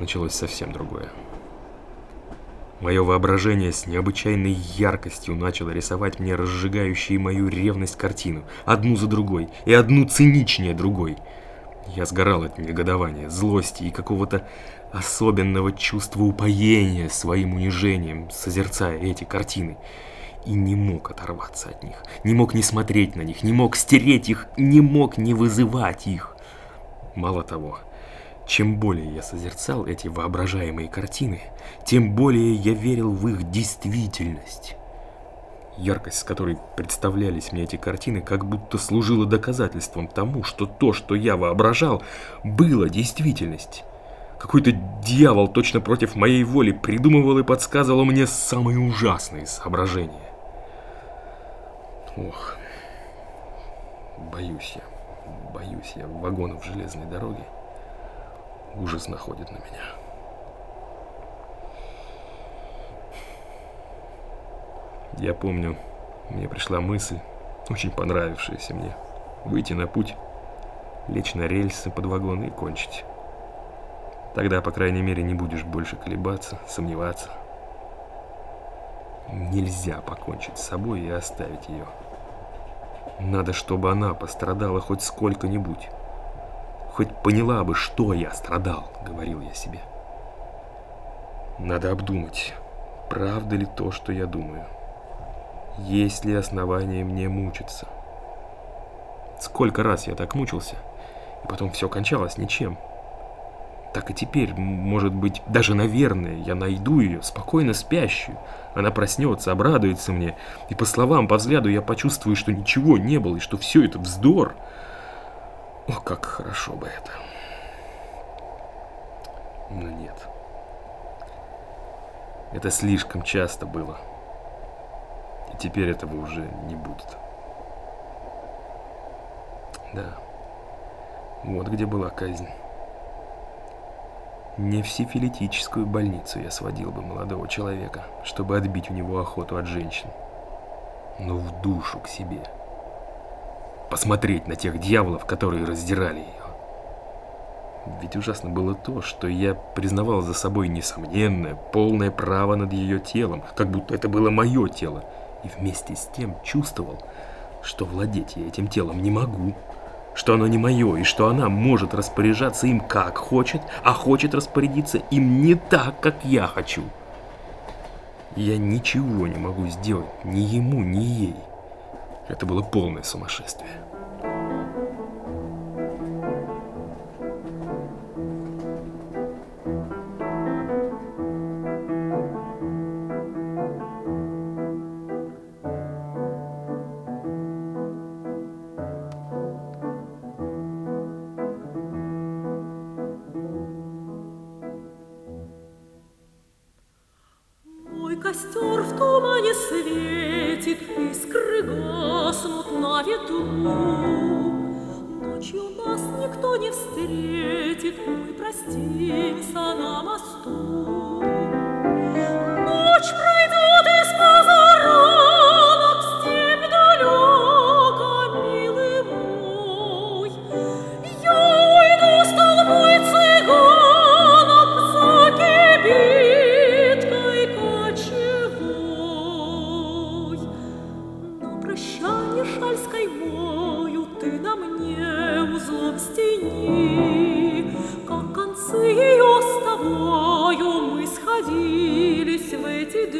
началось совсем другое. Мое воображение с необычайной яркостью начало рисовать мне разжигающие мою ревность картину, одну за другой, и одну циничнее другой. Я сгорал от негодования, злости и какого-то особенного чувства упоения своим унижением, созерцая эти картины. И не мог оторваться от них, не мог не смотреть на них, не мог стереть их, не мог не вызывать их. Мало того, чем более я созерцал эти воображаемые картины, тем более я верил в их действительность. Яркость, с которой представлялись мне эти картины, как будто служила доказательством тому, что то, что я воображал, было действительность. Какой-то дьявол точно против моей воли придумывал и подсказывал мне самые ужасные соображения. Ох, боюсь я, боюсь я вагонов железной дороги ужас находит на меня. Я помню, мне пришла мысль, очень понравившаяся мне, выйти на путь, лечь на рельсы под вагон и кончить. Тогда, по крайней мере, не будешь больше колебаться, сомневаться. Нельзя покончить с собой и оставить ее. Надо, чтобы она пострадала хоть сколько-нибудь хоть поняла бы, что я страдал, говорил я себе. Надо обдумать, правда ли то, что я думаю. Есть ли основания мне мучиться? Сколько раз я так мучился, и потом все кончалось ничем. Так и теперь, может быть, даже, наверное, я найду ее, спокойно спящую. Она проснется, обрадуется мне, и по словам, по взгляду я почувствую, что ничего не было, и что все это вздор – о, как хорошо бы это. Но нет. Это слишком часто было. И теперь этого уже не будет. Да. Вот где была казнь. Не в сифилитическую больницу я сводил бы молодого человека, чтобы отбить у него охоту от женщин, но в душу к себе посмотреть на тех дьяволов, которые раздирали ее. Ведь ужасно было то, что я признавал за собой несомненное, полное право над ее телом, как будто это было мое тело, и вместе с тем чувствовал, что владеть я этим телом не могу, что оно не мое, и что она может распоряжаться им как хочет, а хочет распорядиться им не так, как я хочу. Я ничего не могу сделать ни ему, ни ей. Это было полное сумасшествие. Костер в тумане светит, искры гаснут на ветру. Ночью нас никто не встретит, мы простимся на мосту.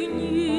Дни.